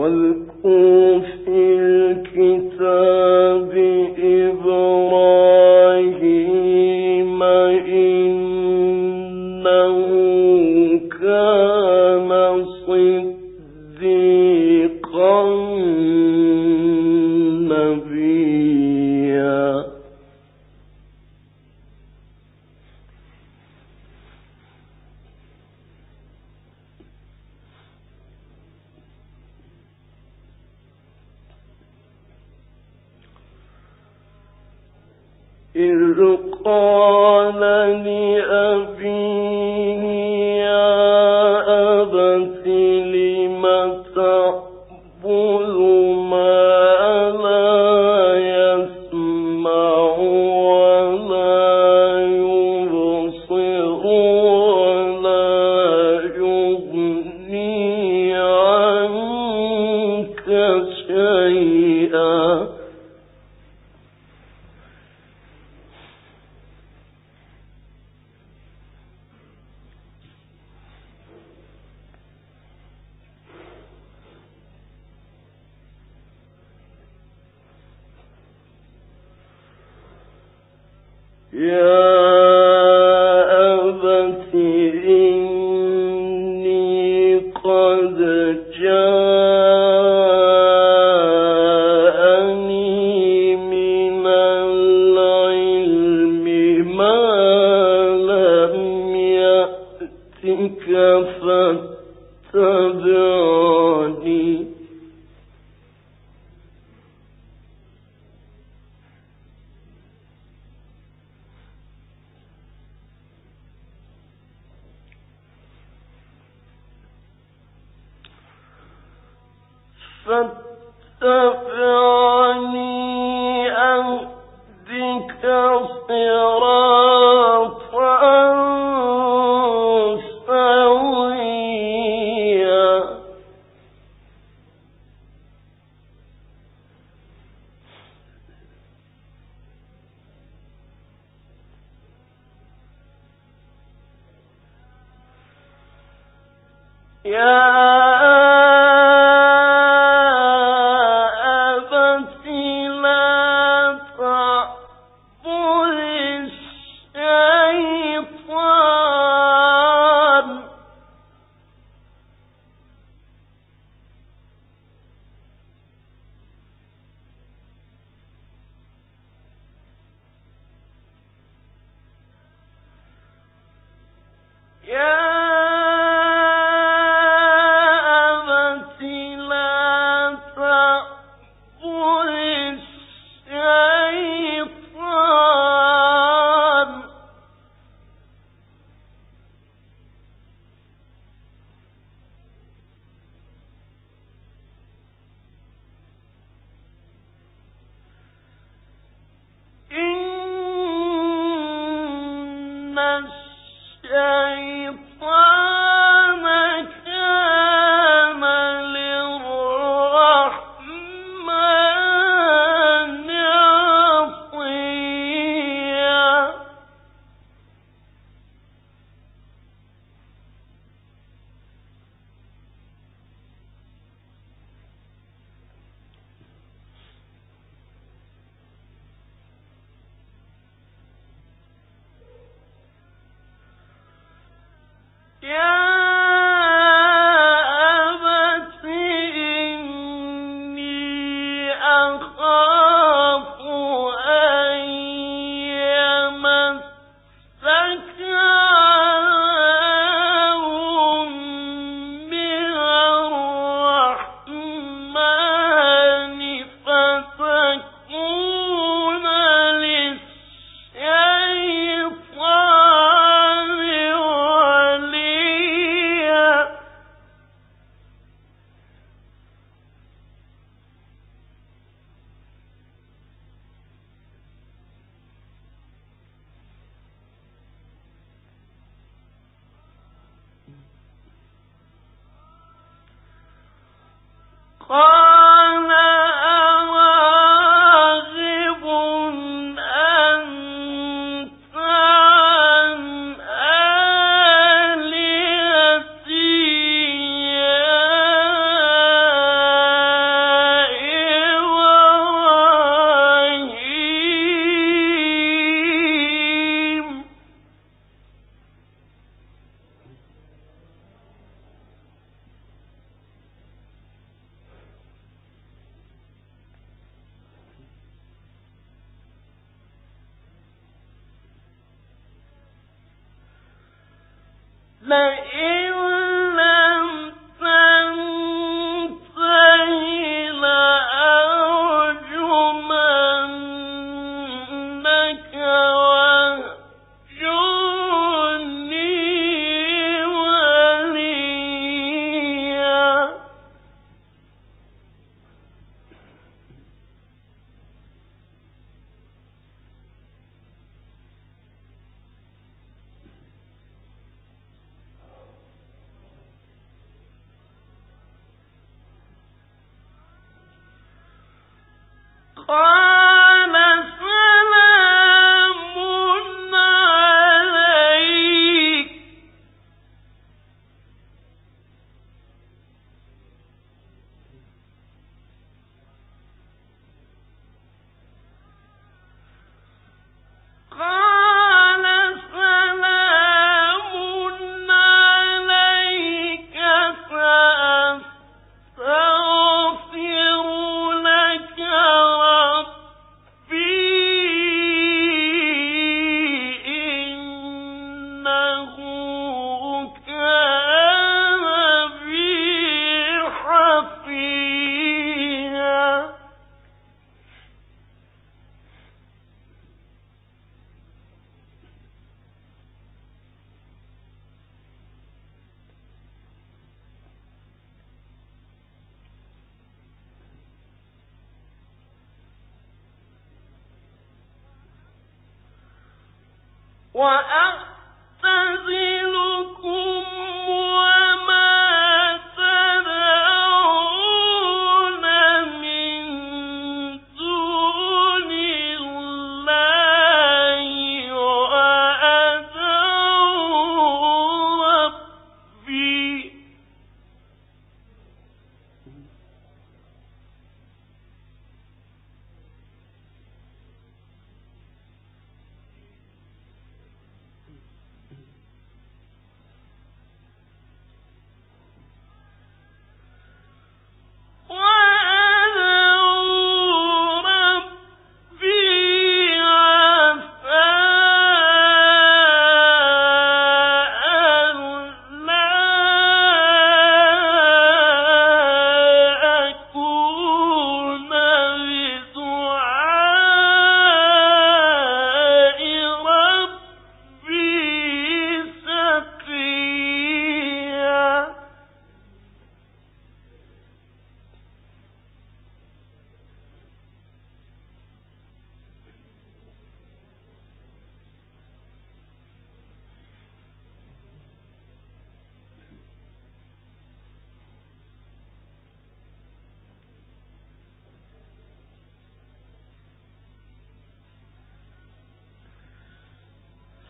واذكروا في الكتاب يا يا قال قال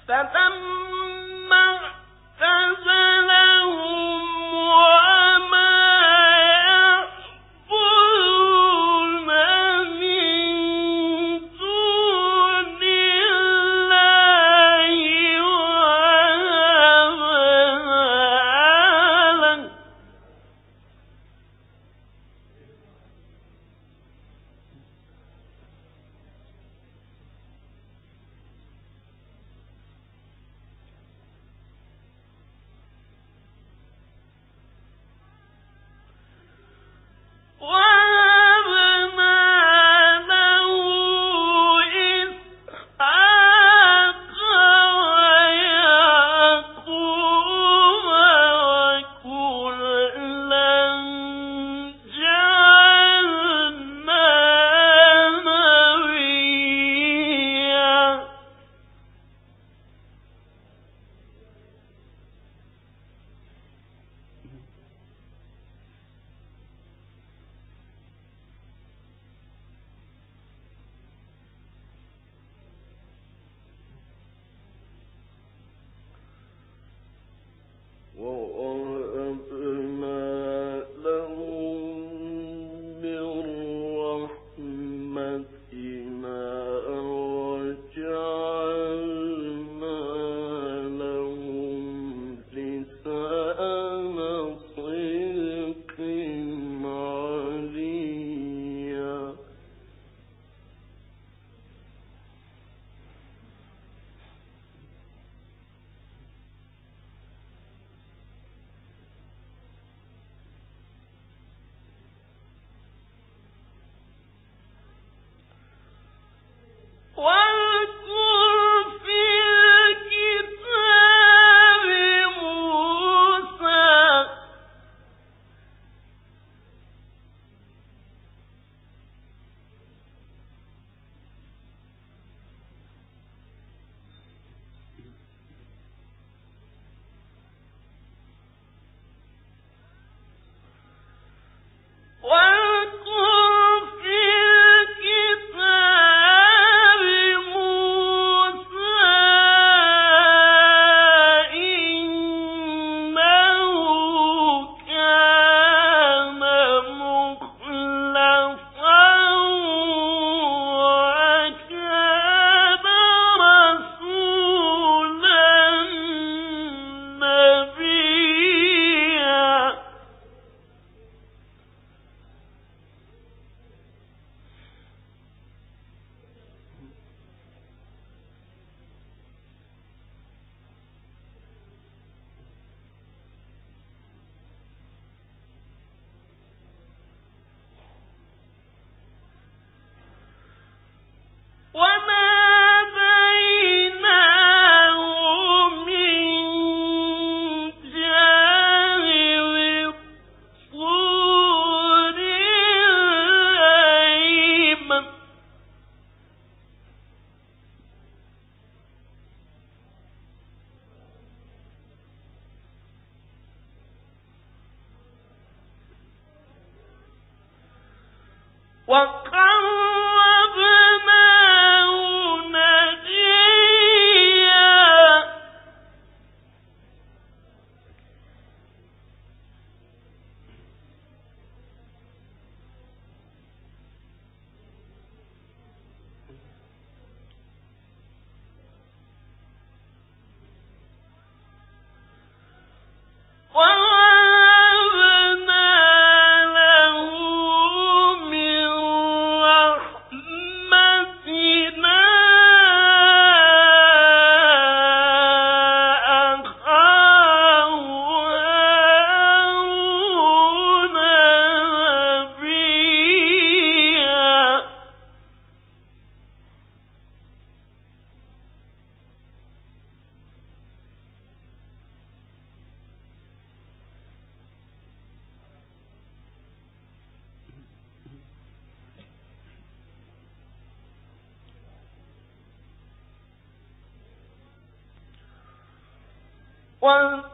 فلما وكم والذي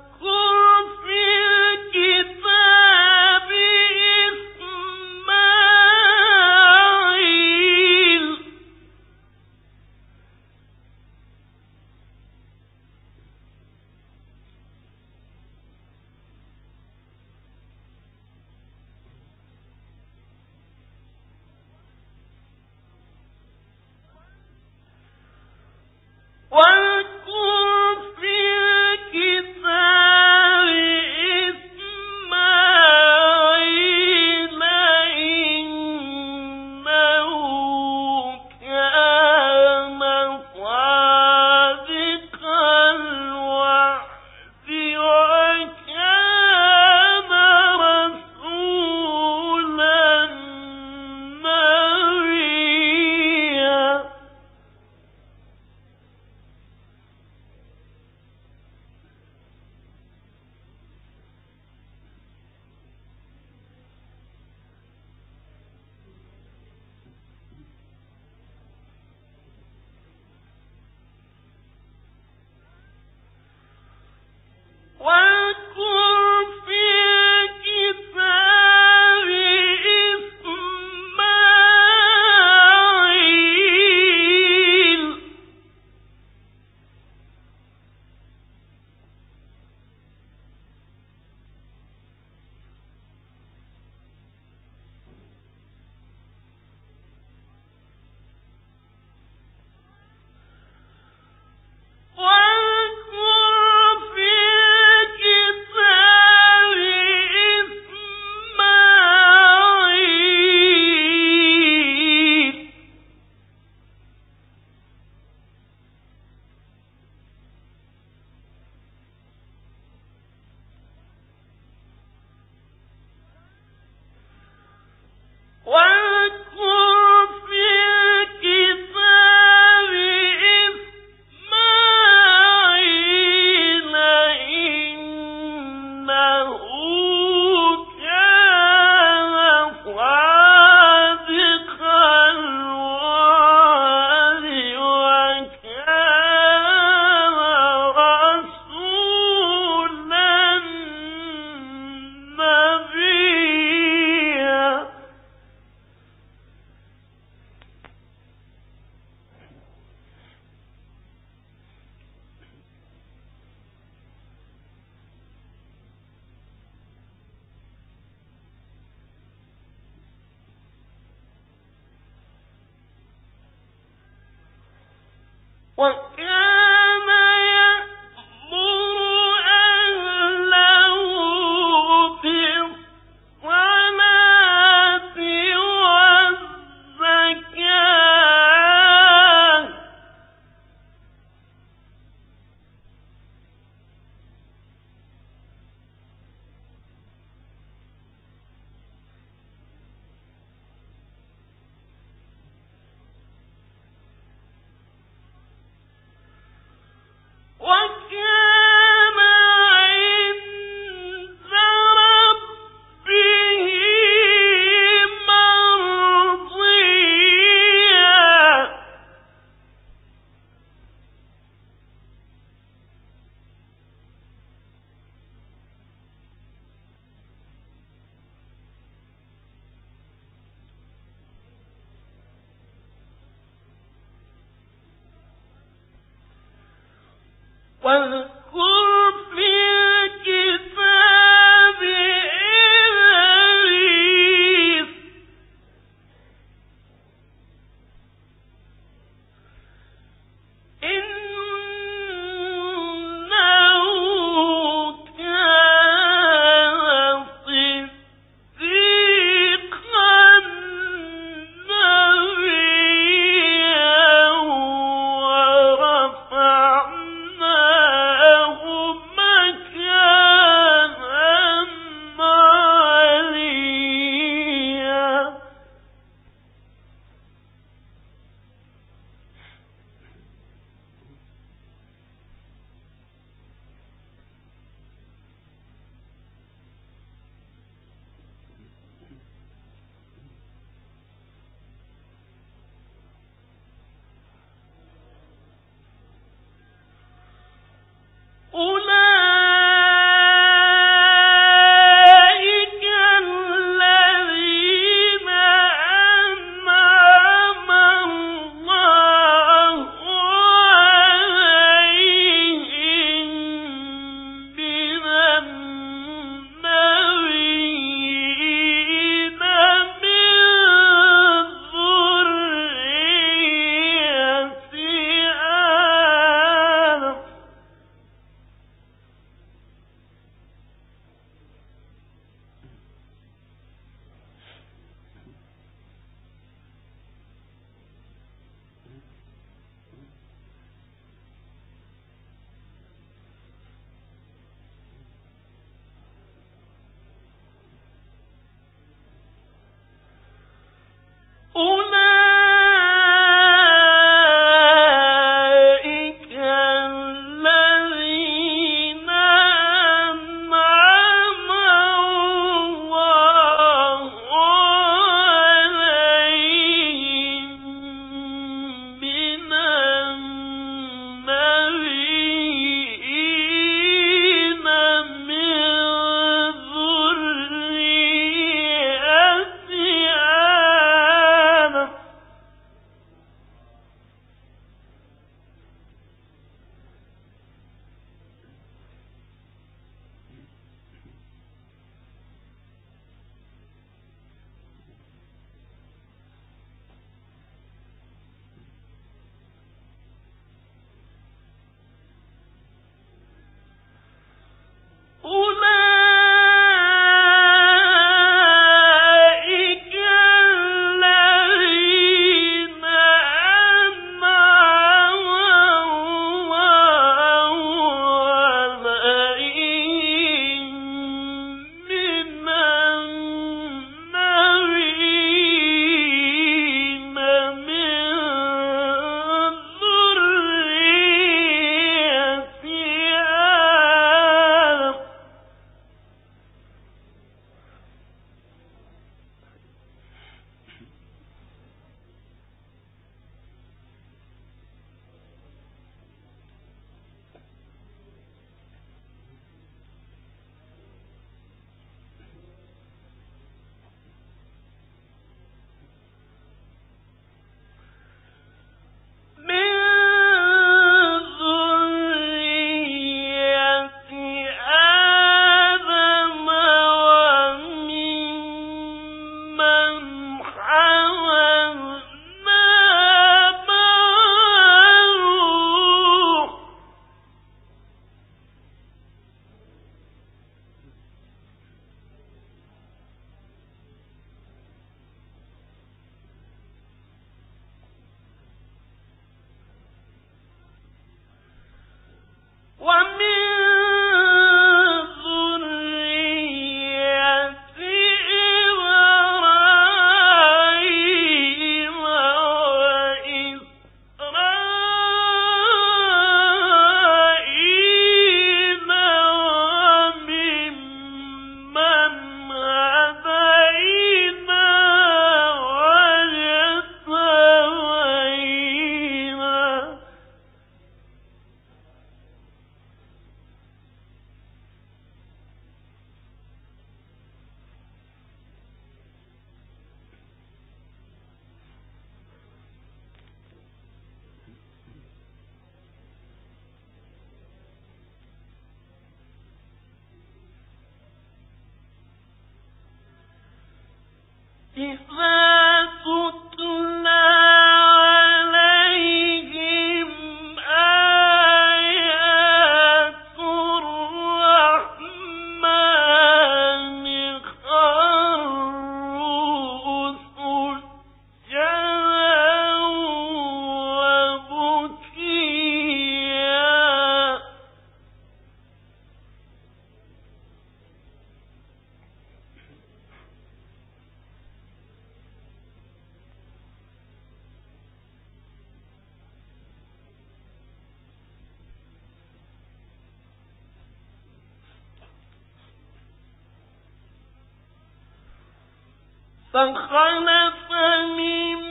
فخلف من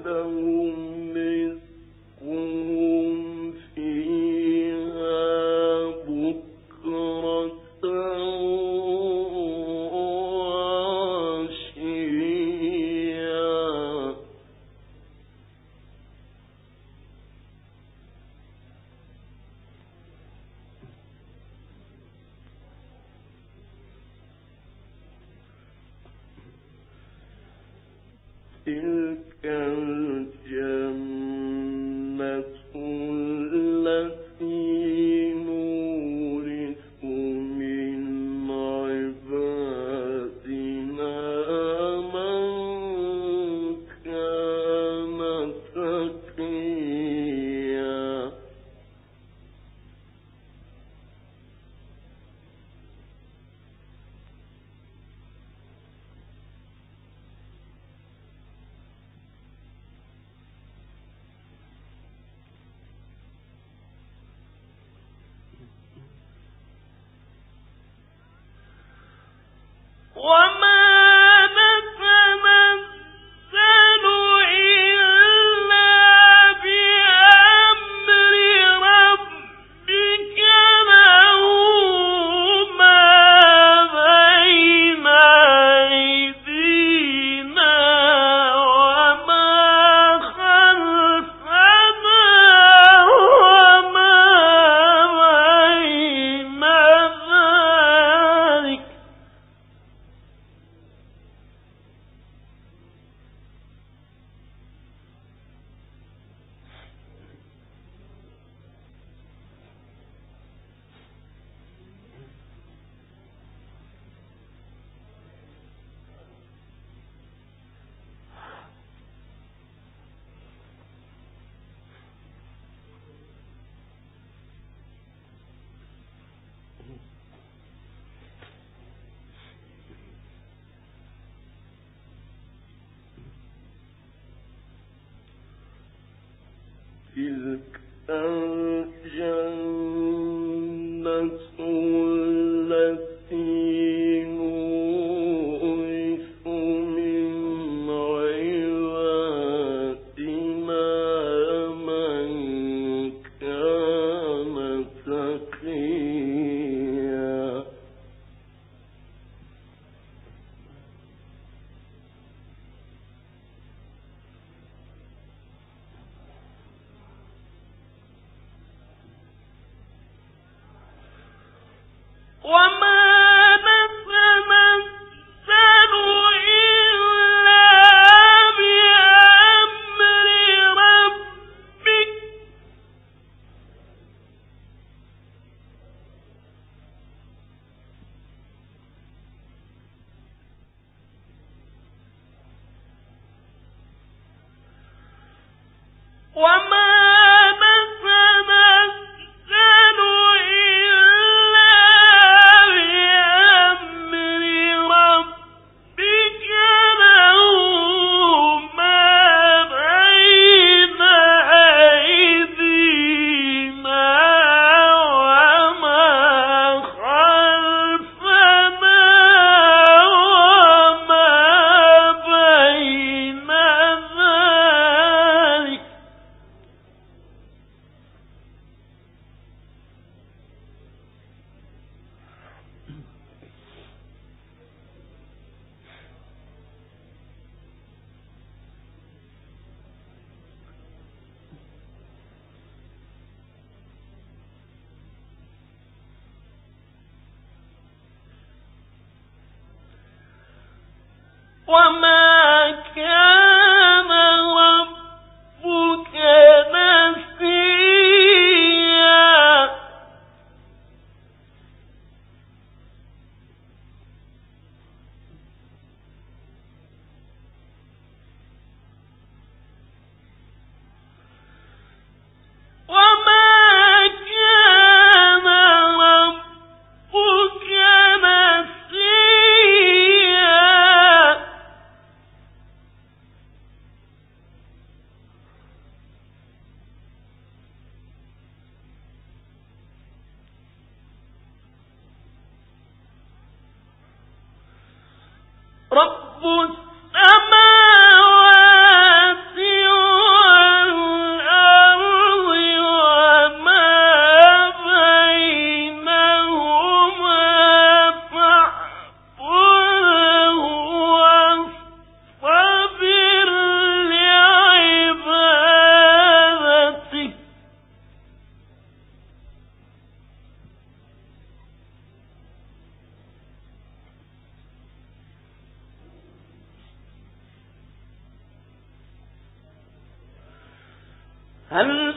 وحده تلك وما وما كان هل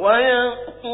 خلق